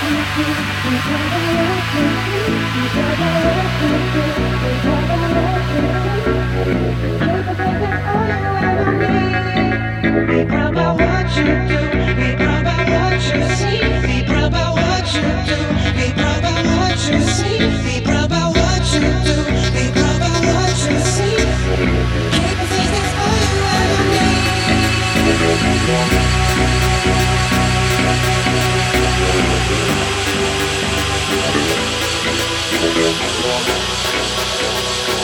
Thank you. walk.